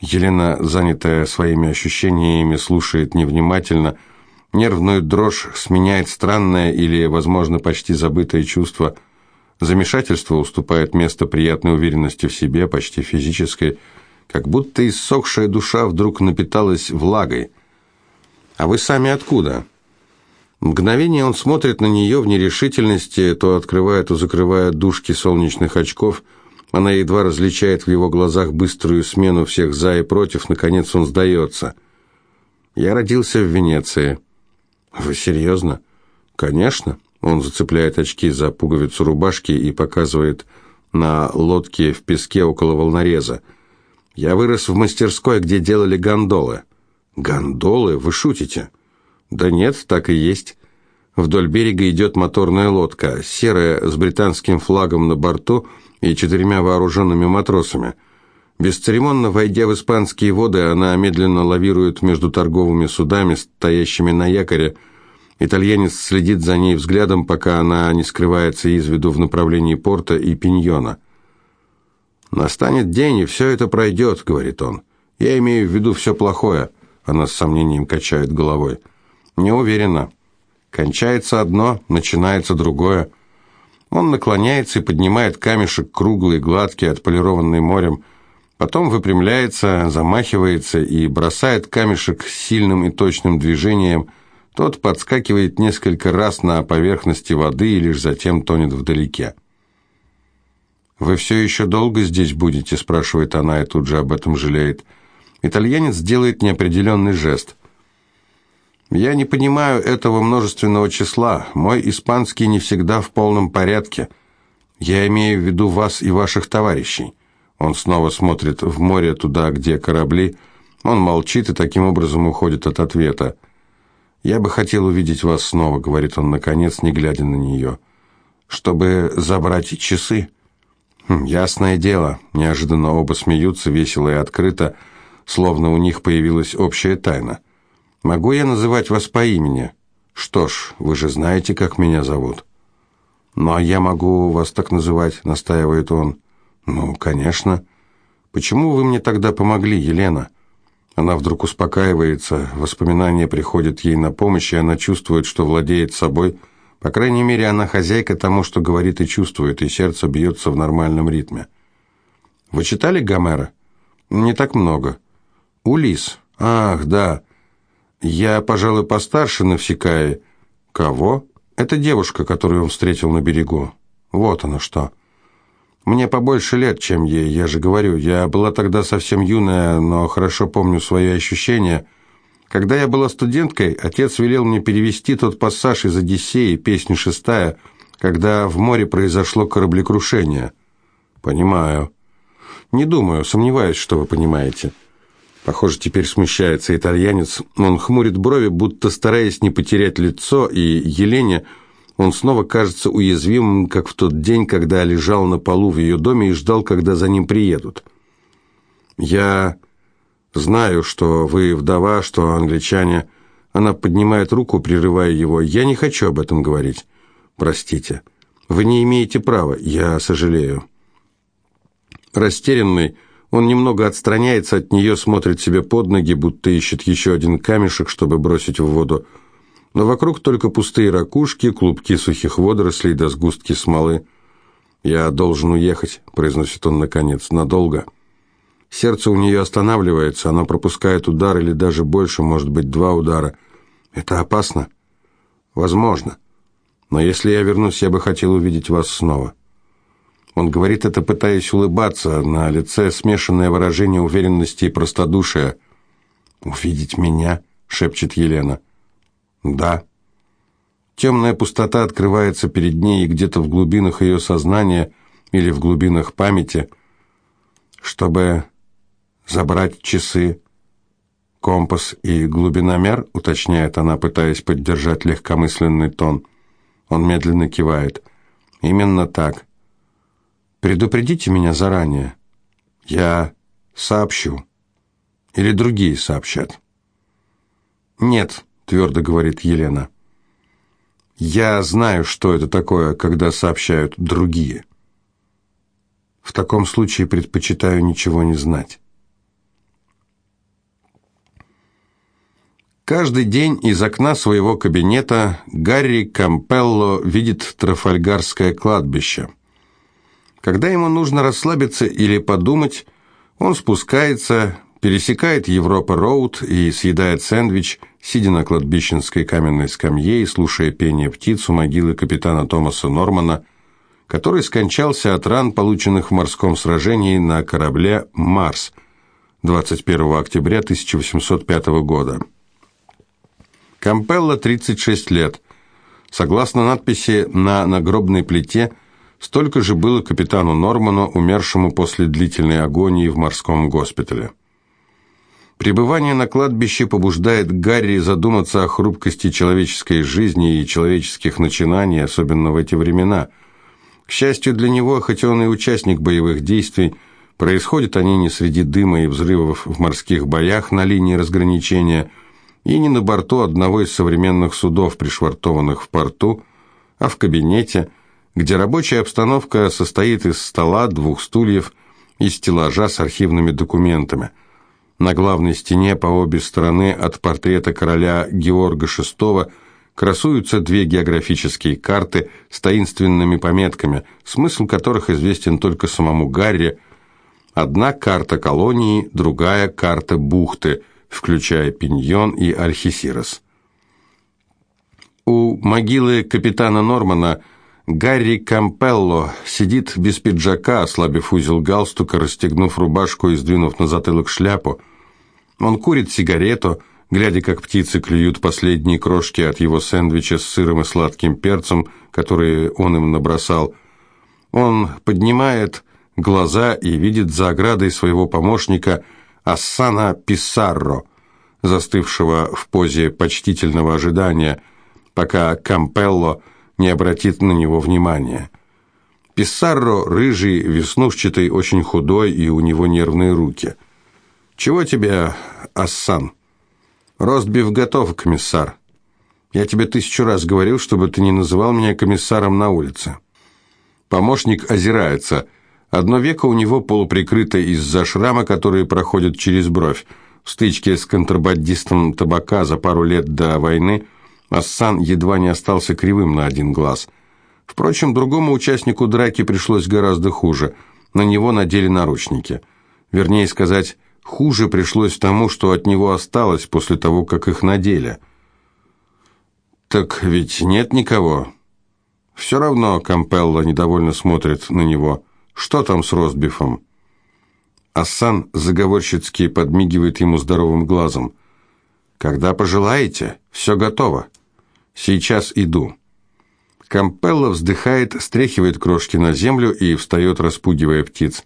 Елена, занятая своими ощущениями, слушает невнимательно. Нервную дрожь сменяет странное или, возможно, почти забытое чувство. Замешательство уступает место приятной уверенности в себе, почти физической, как будто иссохшая душа вдруг напиталась влагой. «А вы сами откуда?» Мгновение он смотрит на нее в нерешительности, то открывая, то закрывая дужки солнечных очков – она едва различает в его глазах быструю смену всех «за» и «против». Наконец он сдается. «Я родился в Венеции». «Вы серьезно?» «Конечно». Он зацепляет очки за пуговицу рубашки и показывает на лодке в песке около волнореза. «Я вырос в мастерской, где делали гондолы». «Гондолы? Вы шутите?» «Да нет, так и есть». Вдоль берега идет моторная лодка, серая, с британским флагом на борту – и четырьмя вооруженными матросами. Бесцеремонно войдя в испанские воды, она медленно лавирует между торговыми судами, стоящими на якоре. Итальянец следит за ней взглядом, пока она не скрывается из виду в направлении порта и пиньона. «Настанет день, и все это пройдет», — говорит он. «Я имею в виду все плохое», — она с сомнением качает головой. «Не уверена. Кончается одно, начинается другое. Он наклоняется и поднимает камешек, круглый, гладкий, отполированный морем. Потом выпрямляется, замахивается и бросает камешек сильным и точным движением. Тот подскакивает несколько раз на поверхности воды и лишь затем тонет вдалеке. «Вы все еще долго здесь будете?» – спрашивает она и тут же об этом жалеет. Итальянец делает неопределенный жест. Я не понимаю этого множественного числа. Мой испанский не всегда в полном порядке. Я имею в виду вас и ваших товарищей. Он снова смотрит в море туда, где корабли. Он молчит и таким образом уходит от ответа. «Я бы хотел увидеть вас снова», — говорит он, наконец, не глядя на нее. «Чтобы забрать часы?» хм, «Ясное дело». Неожиданно оба смеются, весело и открыто, словно у них появилась общая тайна. Могу я называть вас по имени? Что ж, вы же знаете, как меня зовут. Ну, а я могу вас так называть, настаивает он. Ну, конечно. Почему вы мне тогда помогли, Елена? Она вдруг успокаивается, воспоминания приходят ей на помощь, и она чувствует, что владеет собой. По крайней мере, она хозяйка тому, что говорит и чувствует, и сердце бьется в нормальном ритме. Вы читали Гомера? Не так много. Улис. Ах, да. «Я, пожалуй, постарше Навсекая». «Кого?» «Это девушка, которую он встретил на берегу». «Вот оно что». «Мне побольше лет, чем ей, я же говорю. Я была тогда совсем юная, но хорошо помню свои ощущения. Когда я была студенткой, отец велел мне перевести тот пассаж из «Одиссеи», песни шестая, когда в море произошло кораблекрушение». «Понимаю». «Не думаю, сомневаюсь, что вы понимаете». Похоже, теперь смущается итальянец. Он хмурит брови, будто стараясь не потерять лицо, и Елене он снова кажется уязвимым, как в тот день, когда лежал на полу в ее доме и ждал, когда за ним приедут. «Я знаю, что вы вдова, что англичане...» Она поднимает руку, прерывая его. «Я не хочу об этом говорить. Простите. Вы не имеете права. Я сожалею». Растерянный, он немного отстраняется от нее, смотрит себе под ноги, будто ищет еще один камешек, чтобы бросить в воду. Но вокруг только пустые ракушки, клубки сухих водорослей да сгустки смолы. «Я должен уехать», — произносит он наконец, — «надолго». Сердце у нее останавливается, она пропускает удар или даже больше, может быть, два удара. Это опасно? Возможно. Но если я вернусь, я бы хотел увидеть вас снова. Он говорит это, пытаясь улыбаться, на лице смешанное выражение уверенности и простодушия. «Увидеть меня?» — шепчет Елена. «Да». Темная пустота открывается перед ней, и где-то в глубинах ее сознания или в глубинах памяти, чтобы забрать часы, компас и глубиномер, уточняет она, пытаясь поддержать легкомысленный тон. Он медленно кивает. «Именно так. Предупредите меня заранее. Я сообщу. Или другие сообщат. Нет, твердо говорит Елена. Я знаю, что это такое, когда сообщают другие. В таком случае предпочитаю ничего не знать. Каждый день из окна своего кабинета Гарри Кампелло видит Трафальгарское кладбище – когда ему нужно расслабиться или подумать, он спускается, пересекает Европа-роуд и съедает сэндвич, сидя на кладбищенской каменной скамье и слушая пение птиц у могилы капитана Томаса Нормана, который скончался от ран, полученных в морском сражении на корабле «Марс» 21 октября 1805 года. Кампелло 36 лет. Согласно надписи на нагробной плите, столько же было капитану Норману, умершему после длительной агонии в морском госпитале. Пребывание на кладбище побуждает Гарри задуматься о хрупкости человеческой жизни и человеческих начинаний, особенно в эти времена. К счастью для него, хоть он и участник боевых действий, происходят они не среди дыма и взрывов в морских боях на линии разграничения – и не на борту одного из современных судов, пришвартованных в порту, а в кабинете, где рабочая обстановка состоит из стола, двух стульев и стеллажа с архивными документами. На главной стене по обе стороны от портрета короля Георга VI красуются две географические карты с таинственными пометками, смысл которых известен только самому Гарри. Одна карта колонии, другая карта бухты – включая Пиньон и Альхисирос. У могилы капитана Нормана Гарри Кампелло сидит без пиджака, ослабив узел галстука, расстегнув рубашку и сдвинув на затылок шляпу. Он курит сигарету, глядя, как птицы клюют последние крошки от его сэндвича с сыром и сладким перцем, которые он им набросал. Он поднимает глаза и видит за оградой своего помощника – Ассана Писарро, застывшего в позе почтительного ожидания, пока Кампелло не обратит на него внимания. Писарро рыжий, веснушчатый, очень худой, и у него нервные руки. «Чего тебе, Ассан?» «Ростбиф готов, комиссар. Я тебе тысячу раз говорил, чтобы ты не называл меня комиссаром на улице». Помощник озирается – Одно веко у него полуприкрыто из-за шрама, который проходит через бровь. В стычке с контрабандистом табака за пару лет до войны Ассан едва не остался кривым на один глаз. Впрочем, другому участнику драки пришлось гораздо хуже. На него надели наручники. Вернее сказать, хуже пришлось тому, что от него осталось после того, как их надели. «Так ведь нет никого?» «Все равно», — Кампелло недовольно смотрит на него, — что там с ростбифом?» Ассан заговорщицки подмигивает ему здоровым глазом. «Когда пожелаете, все готово. Сейчас иду». Кампелло вздыхает, стряхивает крошки на землю и встает, распугивая птиц.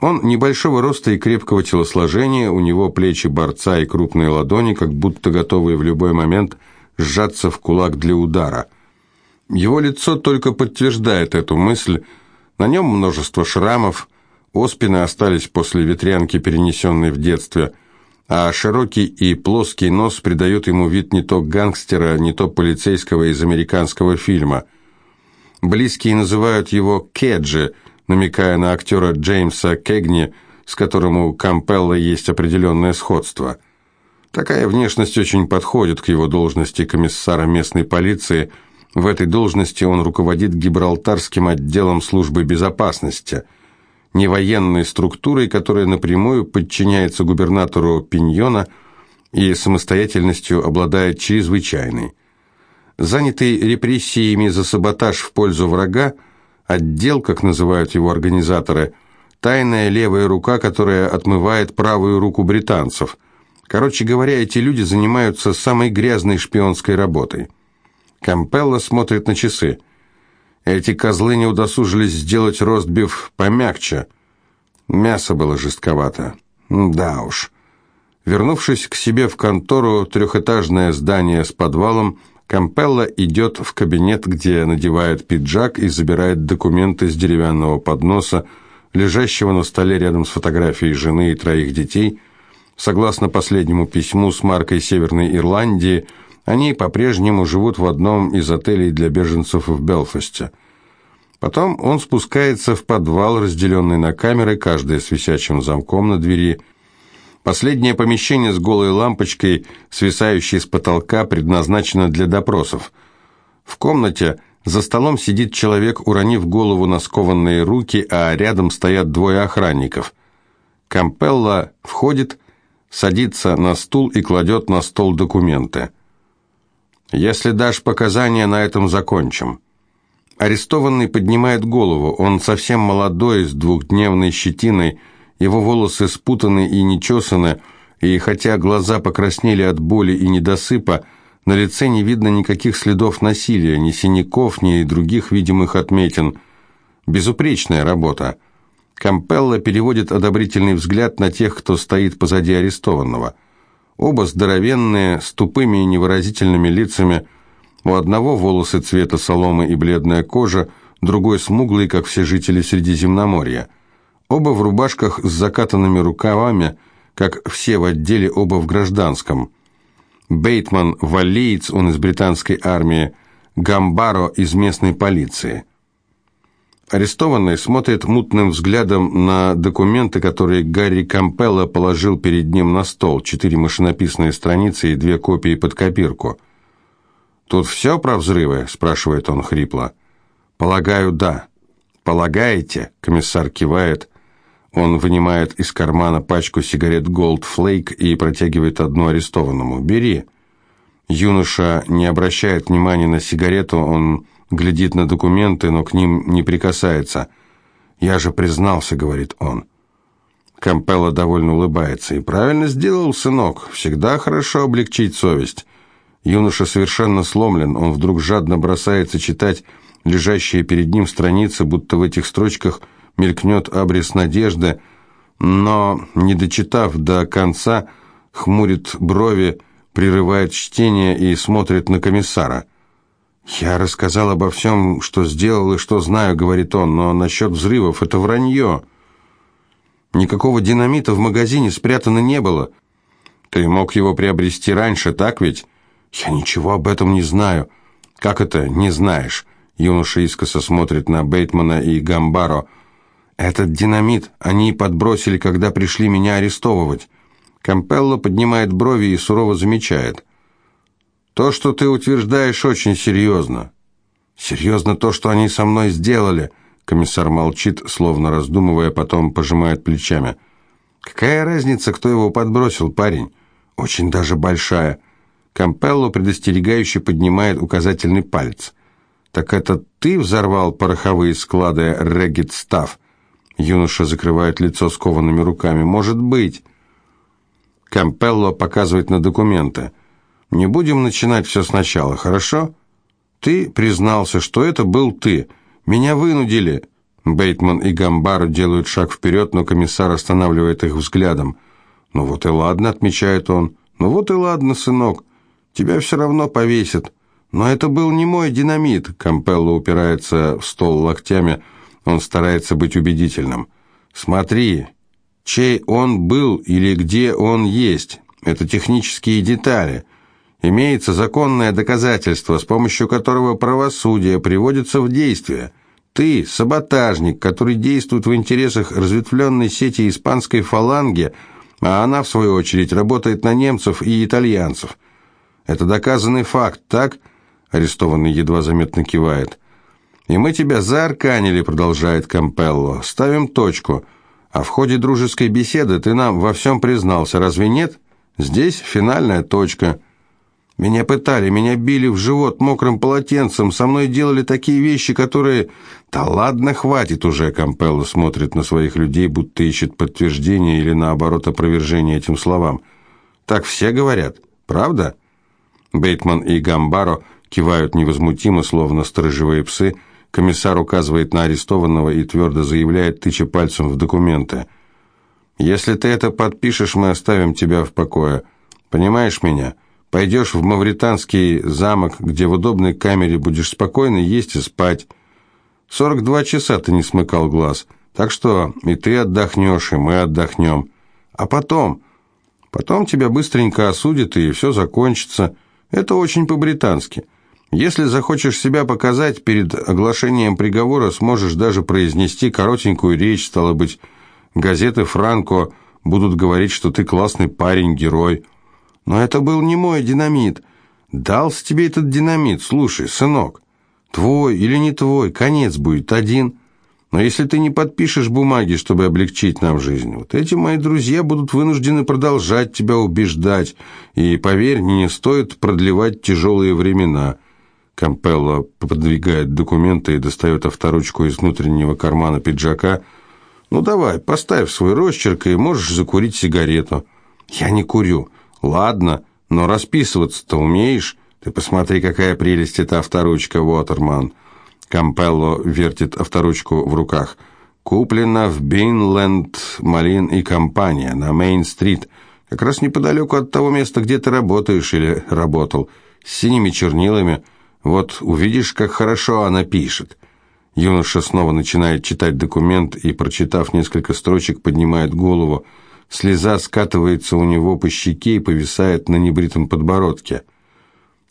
Он небольшого роста и крепкого телосложения, у него плечи борца и крупные ладони, как будто готовые в любой момент сжаться в кулак для удара. Его лицо только подтверждает эту мысль, на нем множество шрамов, оспины остались после ветрянки, перенесенной в детстве, а широкий и плоский нос придает ему вид не то гангстера, не то полицейского из американского фильма. Близкие называют его Кеджи, намекая на актера Джеймса Кегни, с которым у Кампелла есть определенное сходство. Такая внешность очень подходит к его должности комиссара местной полиции – в этой должности он руководит Гибралтарским отделом службы безопасности, не военной структурой, которая напрямую подчиняется губернатору Пиньона и самостоятельностью обладает чрезвычайной. Занятый репрессиями за саботаж в пользу врага, отдел, как называют его организаторы, тайная левая рука, которая отмывает правую руку британцев. Короче говоря, эти люди занимаются самой грязной шпионской работой. Кампелло смотрит на часы. Эти козлы не удосужились сделать ростбиф помягче. Мясо было жестковато. Да уж. Вернувшись к себе в контору, трехэтажное здание с подвалом, Кампелло идет в кабинет, где надевает пиджак и забирает документы с деревянного подноса, лежащего на столе рядом с фотографией жены и троих детей. Согласно последнему письму с маркой Северной Ирландии – они по-прежнему живут в одном из отелей для беженцев в Белфасте. Потом он спускается в подвал, разделенный на камеры, каждая с висячим замком на двери. Последнее помещение с голой лампочкой, свисающей с потолка, предназначено для допросов. В комнате за столом сидит человек, уронив голову на скованные руки, а рядом стоят двое охранников. Кампелла входит, садится на стул и кладет на стол документы. «Если дашь показания, на этом закончим». Арестованный поднимает голову. Он совсем молодой, с двухдневной щетиной, его волосы спутаны и нечесаны, и хотя глаза покраснели от боли и недосыпа, на лице не видно никаких следов насилия, ни синяков, ни других видимых отметин. Безупречная работа. Кампелла переводит одобрительный взгляд на тех, кто стоит позади арестованного. Оба здоровенные, с тупыми и невыразительными лицами. У одного волосы цвета соломы и бледная кожа, другой смуглый, как все жители Средиземноморья. Оба в рубашках с закатанными рукавами, как все в отделе оба в гражданском – Бейтман – валлиец, он из британской армии, Гамбаро из местной полиции. Арестованный смотрит мутным взглядом на документы, которые Гарри Кампелло положил перед ним на стол, четыре машинописные страницы и две копии под копирку. «Тут все про взрывы?» – спрашивает он хрипло. «Полагаю, да». «Полагаете?» – комиссар кивает. Он вынимает из кармана пачку сигарет Gold Flake и протягивает одну арестованному. «Бери». Юноша не обращает внимания на сигарету, он глядит на документы, но к ним не прикасается. «Я же признался», — говорит он. Кампелло довольно улыбается. «И правильно сделал, сынок. Всегда хорошо облегчить совесть». Юноша совершенно сломлен, он вдруг жадно бросается читать лежащие перед ним страницы, будто в этих строчках – мелькнет обрез надежды, но, не дочитав до конца, хмурит брови, прерывает чтение и смотрит на комиссара. «Я рассказал обо всем, что сделал и что знаю», — говорит он, «но насчет взрывов это вранье. Никакого динамита в магазине спрятано не было. Ты мог его приобрести раньше, так ведь?» «Я ничего об этом не знаю». «Как это не знаешь?» Юноша искоса смотрит на Бейтмана и Гамбаро — «Этот динамит они подбросили, когда пришли меня арестовывать». Кампелло поднимает брови и сурово замечает. «То, что ты утверждаешь, очень серьезно». «Серьезно то, что они со мной сделали», — комиссар молчит, словно раздумывая, потом пожимает плечами. «Какая разница, кто его подбросил, парень?» «Очень даже большая». Кампелло предостерегающе поднимает указательный палец. «Так это ты взорвал пороховые склады Регит Став?» Юноша закрывает лицо скованными руками. «Может быть». Кампелло показывает на документы. «Не будем начинать все сначала, хорошо?» «Ты признался, что это был ты. Меня вынудили». Бейтман и Гамбар делают шаг вперед, но комиссар останавливает их взглядом. «Ну вот и ладно», — отмечает он. «Ну вот и ладно, сынок. Тебя все равно повесят». «Но это был не мой динамит», — Кампелло упирается в стол локтями, — он старается быть убедительным. «Смотри, чей он был или где он есть. Это технические детали. Имеется законное доказательство, с помощью которого правосудие приводится в действие. Ты – саботажник, который действует в интересах разветвленной сети испанской фаланги, а она, в свою очередь, работает на немцев и итальянцев. Это доказанный факт, так?» Арестованный едва заметно кивает. «И мы тебя заарканили», — продолжает Кампелло. «Ставим точку. А в ходе дружеской беседы ты нам во всем признался, разве нет? Здесь финальная точка». Меня пытали, меня били в живот мокрым полотенцем, со мной делали такие вещи, которые... Да ладно, хватит уже, Кампелло смотрит на своих людей, будто ищет подтверждение или, наоборот, опровержение этим словам. Так все говорят, правда? Бейтман и Гамбаро кивают невозмутимо, словно сторожевые псы, Комиссар указывает на арестованного и твердо заявляет, тыча пальцем в документы. «Если ты это подпишешь, мы оставим тебя в покое. Понимаешь меня? Пойдешь в Мавританский замок, где в удобной камере будешь спокойно есть и спать. 42 часа ты не смыкал глаз, так что и ты отдохнешь, и мы отдохнем. А потом... Потом тебя быстренько осудят, и все закончится. Это очень по-британски». Если захочешь себя показать, перед оглашением приговора сможешь даже произнести коротенькую речь, стало быть, газеты «Франко» Будут говорить, что ты классный парень, герой. Но это был не мой динамит. Дался тебе этот динамит. Слушай, сынок, твой или не твой, конец будет один. Но если ты не подпишешь бумаги, чтобы облегчить нам жизнь, вот эти мои друзья будут вынуждены продолжать тебя убеждать. И, поверь, не стоит продлевать тяжелые времена». Кампелло подвигает документы и достает авторучку из внутреннего кармана пиджака. «Ну давай, поставь свой росчерк и можешь закурить сигарету». «Я не курю». «Ладно, но расписываться-то умеешь? Ты посмотри, какая прелесть эта авторучка, Уотерман». Кампелло вертит авторучку в руках. «Куплена в Бинленд, Малин и компания на Мейн-стрит, как раз неподалеку от того места, где ты работаешь или работал, с синими чернилами. Вот увидишь, как хорошо она пишет». Юноша снова начинает читать документ и, прочитав несколько строчек, поднимает голову. Слеза скатывается у него по щеке и повисает на небритом подбородке.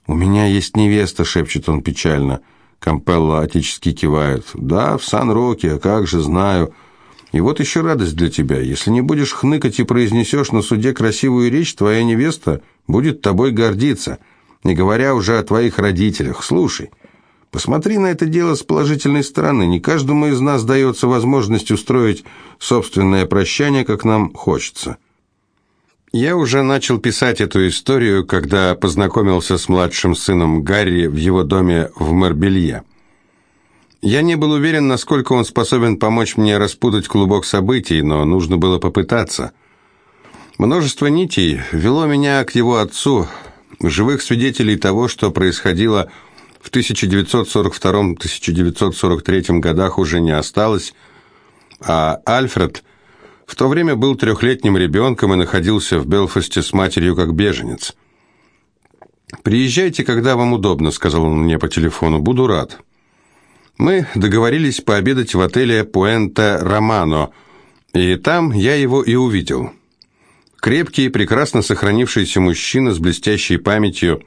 «У меня есть невеста», — шепчет он печально. Кампелло отечески кивает. «Да, в Сан-Роке, а как же, знаю. И вот еще радость для тебя. Если не будешь хныкать и произнесешь на суде красивую речь, твоя невеста будет тобой гордиться, не говоря уже о твоих родителях. Слушай, посмотри на это дело с положительной стороны. Не каждому из нас дается возможность устроить собственное прощание, как нам хочется». Я уже начал писать эту историю, когда познакомился с младшим сыном Гарри в его доме в Марбелье. Я не был уверен, насколько он способен помочь мне распутать клубок событий, но нужно было попытаться. Множество нитей вело меня к его отцу, живых свидетелей того, что происходило в 1942-1943 годах уже не осталось, а Альфред – в то время был трехлетним ребенком и находился в Белфасте с матерью как беженец. «Приезжайте, когда вам удобно», — сказал он мне по телефону, — «буду рад». Мы договорились пообедать в отеле «Пуэнте Романо», и там я его и увидел. Крепкий, прекрасно сохранившийся мужчина с блестящей памятью.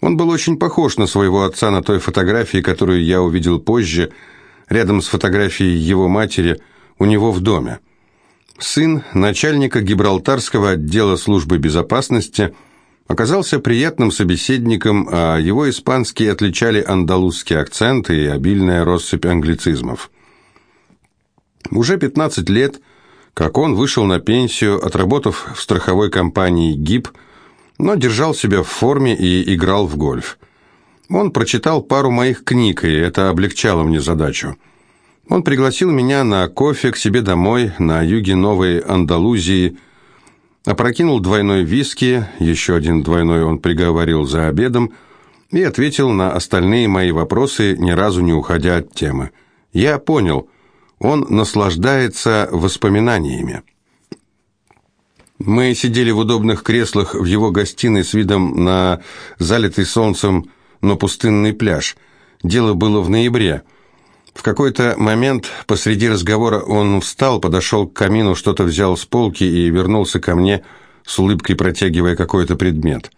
Он был очень похож на своего отца на той фотографии, которую я увидел позже, рядом с фотографией его матери у него в доме. Сын начальника Гибралтарского отдела службы безопасности оказался приятным собеседником, а его испанские отличали андалузский акцент и обильная россыпь англицизмов. Уже 15 лет, как он вышел на пенсию, отработав в страховой компании ГИБ, но держал себя в форме и играл в гольф. Он прочитал пару моих книг, и это облегчало мне задачу – он пригласил меня на кофе к себе домой на юге Новой Андалузии, опрокинул двойной виски, еще один двойной он приговорил за обедом, и ответил на остальные мои вопросы, ни разу не уходя от темы. Я понял, он наслаждается воспоминаниями. Мы сидели в удобных креслах в его гостиной с видом на залитый солнцем, но пустынный пляж. Дело было в ноябре. В какой-то момент посреди разговора он встал, подошел к камину, что-то взял с полки и вернулся ко мне, с улыбкой протягивая какой-то предмет.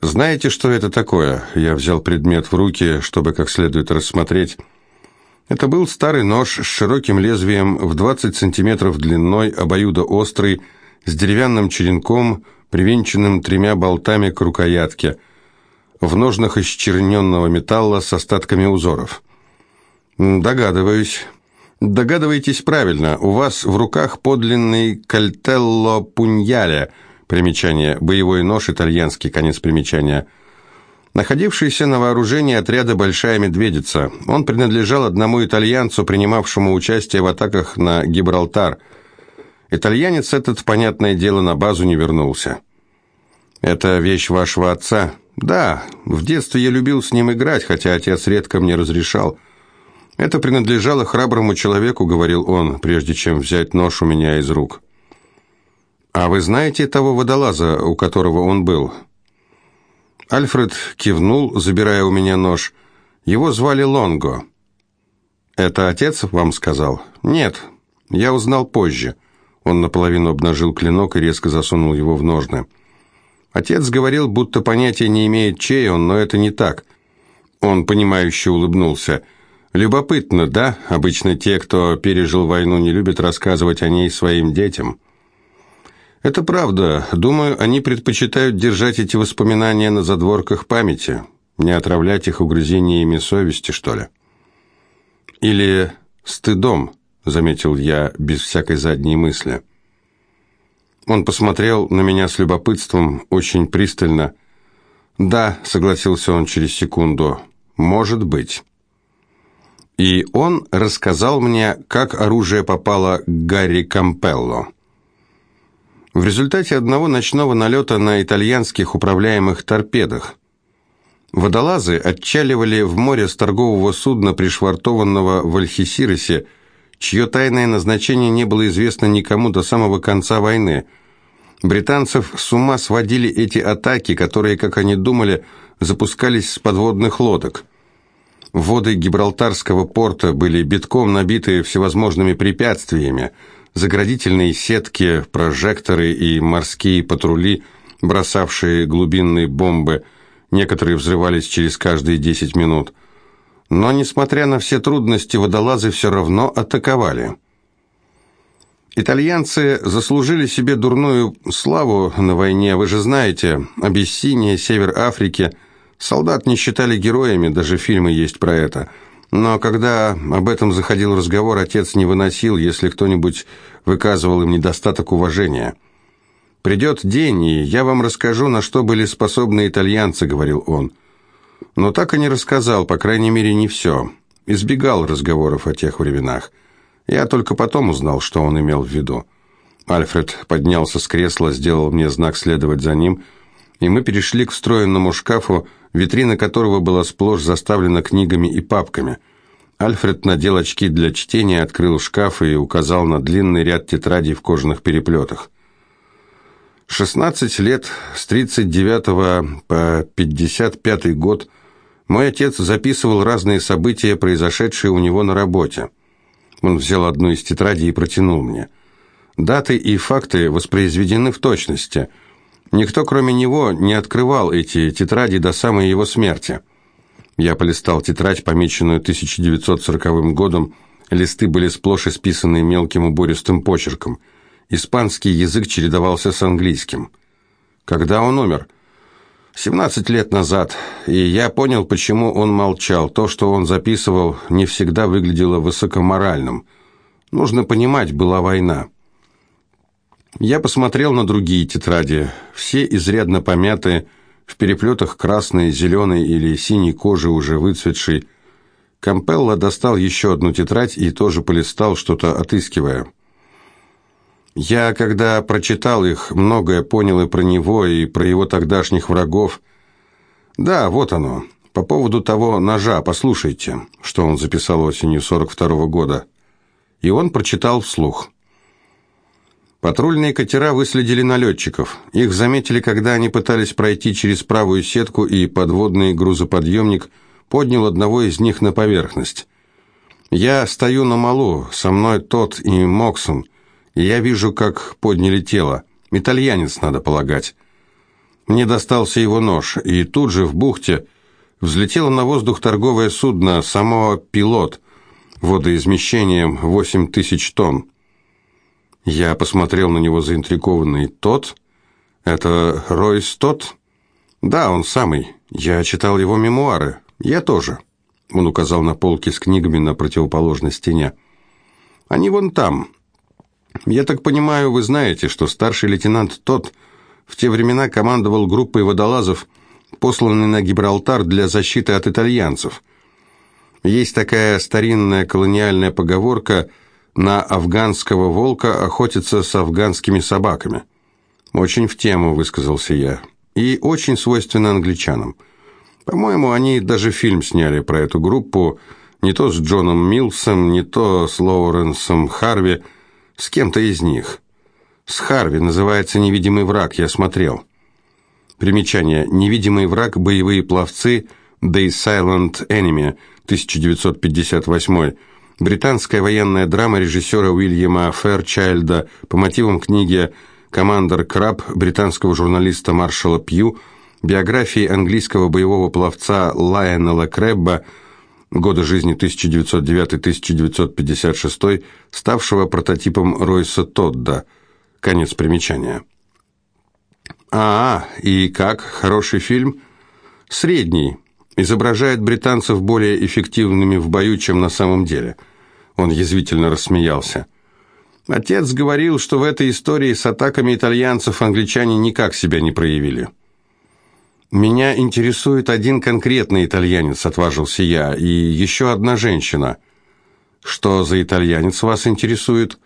«Знаете, что это такое?» Я взял предмет в руки, чтобы как следует рассмотреть. Это был старый нож с широким лезвием в 20 сантиметров длиной, обоюдоострый, с деревянным черенком, привинченным тремя болтами к рукоятке, в ножнах из черненного металла с остатками узоров. «Догадываюсь». «Догадываетесь правильно. У вас в руках подлинный кальтелло пуньяле». Примечание. Боевой нож, итальянский, конец примечания. Находившийся на вооружении отряда «Большая медведица». Он принадлежал одному итальянцу, принимавшему участие в атаках на Гибралтар. Итальянец этот, понятное дело, на базу не вернулся. «Это вещь вашего отца?» «Да, в детстве я любил с ним играть, хотя отец редко мне разрешал». «Это принадлежало храброму человеку», — говорил он, прежде чем взять нож у меня из рук. «А вы знаете того водолаза, у которого он был?» Альфред кивнул, забирая у меня нож. Его звали Лонго. «Это отец вам сказал?» «Нет, я узнал позже». Он наполовину обнажил клинок и резко засунул его в ножны. Отец говорил, будто понятия не имеет, чей он, но это не так. Он, понимающе улыбнулся. Любопытно, да? Обычно те, кто пережил войну, не любят рассказывать о ней своим детям. Это правда. Думаю, они предпочитают держать эти воспоминания на задворках памяти, не отравлять их угрызениями совести, что ли. Или стыдом, заметил я без всякой задней мысли. Он посмотрел на меня с любопытством, очень пристально. «Да», — согласился он через секунду, — «может быть». И он рассказал мне, как оружие попало к Гарри Кампелло. В результате одного ночного налета на итальянских управляемых торпедах. Водолазы отчаливали в море с торгового судна, пришвартованного в Альхисиросе, чье тайное назначение не было известно никому до самого конца войны. Британцев с ума сводили эти атаки, которые, как они думали, запускались с подводных лодок. Воды Гибралтарского порта были битком набиты всевозможными препятствиями, заградительные сетки, прожекторы и морские патрули, бросавшие глубинные бомбы, некоторые взрывались через каждые 10 минут – но, несмотря на все трудности, водолазы все равно атаковали. Итальянцы заслужили себе дурную славу на войне, вы же знаете, Абиссиния, Север Африки. Солдат не считали героями, даже фильмы есть про это. Но когда об этом заходил разговор, отец не выносил, если кто-нибудь выказывал им недостаток уважения. «Придет день, и я вам расскажу, на что были способны итальянцы», — говорил он но так и не рассказал, по крайней мере, не все. Избегал разговоров о тех временах. Я только потом узнал, что он имел в виду. Альфред поднялся с кресла, сделал мне знак следовать за ним, и мы перешли к встроенному шкафу, витрина которого была сплошь заставлена книгами и папками. Альфред надел очки для чтения, открыл шкаф и указал на длинный ряд тетрадей в кожаных переплетах. 16 лет, с 39 по 55 год, мой отец записывал разные события, произошедшие у него на работе. Он взял одну из тетрадей и протянул мне. Даты и факты воспроизведены в точности. Никто, кроме него, не открывал эти тетради до самой его смерти. Я полистал тетрадь, помеченную 1940 годом. Листы были сплошь исписаны мелким убористым почерком – Испанский язык чередовался с английским. Когда он умер? 17 лет назад, и я понял, почему он молчал. То, что он записывал, не всегда выглядело высокоморальным. Нужно понимать, была война. Я посмотрел на другие тетради, все изрядно помятые, в переплетах красной, зеленой или синей кожи, уже выцветшей. Кампелла достал еще одну тетрадь и тоже полистал, что-то отыскивая. Я, когда прочитал их, многое понял и про него, и про его тогдашних врагов. Да, вот оно. По поводу того ножа, послушайте, что он записал осенью 42 -го года. И он прочитал вслух. Патрульные катера выследили налетчиков. Их заметили, когда они пытались пройти через правую сетку, и подводный грузоподъемник поднял одного из них на поверхность. Я стою на малу, со мной тот и Моксон – я вижу, как подняли тело. Итальянец, надо полагать. Мне достался его нож, и тут же в бухте взлетело на воздух торговое судно, само пилот, водоизмещением 8 тысяч тонн. Я посмотрел на него заинтригованный. «Тот? Это Ройс тот?» «Да, он самый. Я читал его мемуары. Я тоже». Он указал на полки с книгами на противоположной стене. «Они вон там. Я так понимаю, вы знаете, что старший лейтенант тот в те времена командовал группой водолазов, посланной на Гибралтар для защиты от итальянцев. Есть такая старинная колониальная поговорка «на афганского волка охотятся с афганскими собаками». Очень в тему, высказался я. И очень свойственно англичанам. По-моему, они даже фильм сняли про эту группу, не то с Джоном Милсом, не то с Лоуренсом Харви – с кем-то из них. С Харви называется «Невидимый враг», я смотрел. Примечание. «Невидимый враг. Боевые пловцы. The Silent Enemy», 1958. Британская военная драма режиссера Уильяма Фэрчайлда по мотивам книги «Командор Краб» британского журналиста Маршала Пью, биографии английского боевого пловца Лайонела Крэбба – годы жизни 1909-1956, ставшего прототипом Ройса Тодда, Конец примечания. А, и как? Хороший фильм? Средний. Изображает британцев более эффективными в бою, чем на самом деле. Он язвительно рассмеялся. Отец говорил, что в этой истории с атаками итальянцев англичане никак себя не проявили. «Меня интересует один конкретный итальянец», — отважился я, — «и еще одна женщина». «Что за итальянец вас интересует?»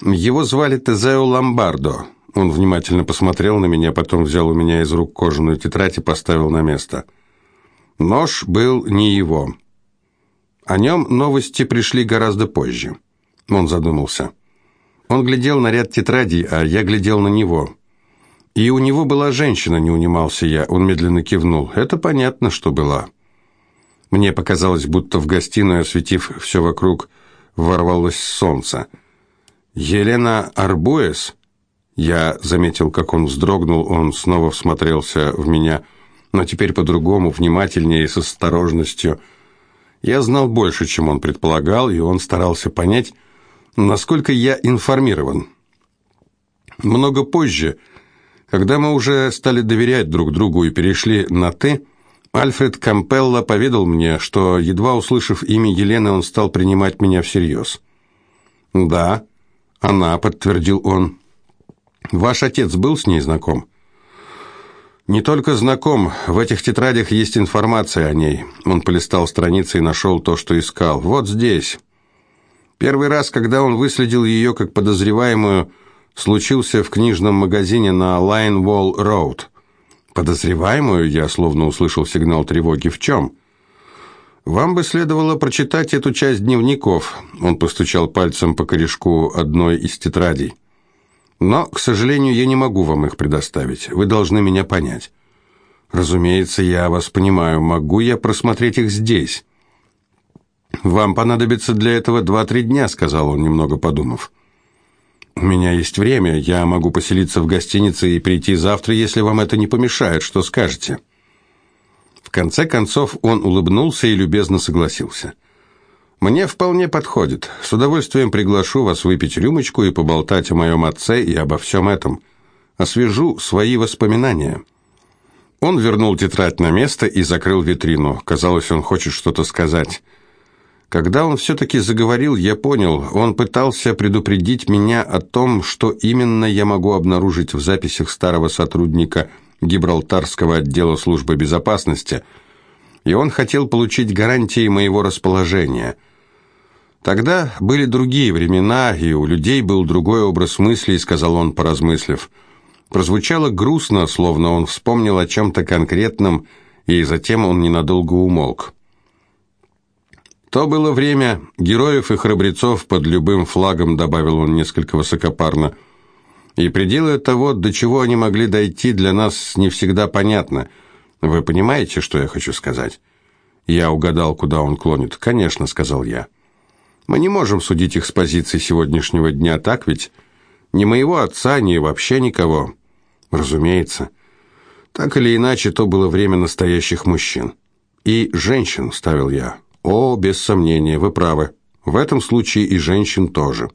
«Его звали Тезео Ломбардо». Он внимательно посмотрел на меня, потом взял у меня из рук кожаную тетрадь и поставил на место. Нож был не его. О нем новости пришли гораздо позже. Он задумался. Он глядел на ряд тетрадей, а я глядел на него. И у него была женщина, не унимался я. Он медленно кивнул. Это понятно, что была. Мне показалось, будто в гостиную, осветив все вокруг, ворвалось солнце. Елена Арбуэс? Я заметил, как он вздрогнул, он снова всмотрелся в меня, но теперь по-другому, внимательнее и с осторожностью. Я знал больше, чем он предполагал, и он старался понять, насколько я информирован. Много позже, когда мы уже стали доверять друг другу и перешли на «ты», Альфред Кампелло поведал мне, что, едва услышав имя Елены, он стал принимать меня всерьез. «Да, она», — подтвердил он. «Ваш отец был с ней знаком?» «Не только знаком. В этих тетрадях есть информация о ней». Он полистал страницы и нашел то, что искал. «Вот здесь». Первый раз, когда он выследил ее как подозреваемую, случился в книжном магазине на Wall Road. Подозреваемую я словно услышал сигнал тревоги. В чем? Вам бы следовало прочитать эту часть дневников. Он постучал пальцем по корешку одной из тетрадей. Но, к сожалению, я не могу вам их предоставить. Вы должны меня понять. Разумеется, я вас понимаю. Могу я просмотреть их здесь? «Вам понадобится для этого два-три дня», — сказал он, немного подумав. «У меня есть время, я могу поселиться в гостинице и прийти завтра, если вам это не помешает. Что скажете?» В конце концов он улыбнулся и любезно согласился. «Мне вполне подходит. С удовольствием приглашу вас выпить рюмочку и поболтать о моем отце и обо всем этом. Освежу свои воспоминания». Он вернул тетрадь на место и закрыл витрину. Казалось, он хочет что-то сказать. Когда он все-таки заговорил, я понял, он пытался предупредить меня о том, что именно я могу обнаружить в записях старого сотрудника Гибралтарского отдела службы безопасности, и он хотел получить гарантии моего расположения. Тогда были другие времена, и у людей был другой образ мыслей, сказал он, поразмыслив. Прозвучало грустно, словно он вспомнил о чем-то конкретном, и затем он ненадолго умолк. То было время героев и храбрецов под любым флагом, добавил он несколько высокопарно. И пределы того, до чего они могли дойти, для нас не всегда понятно. Вы понимаете, что я хочу сказать? Я угадал, куда он клонит. Конечно, сказал я. Мы не можем судить их с позиции сегодняшнего дня, так ведь? Ни моего отца, ни вообще никого. Разумеется. Так или иначе, то было время настоящих мужчин. И женщин, ставил я. О, без сомнения, вы правы. В этом случае и женщин тоже.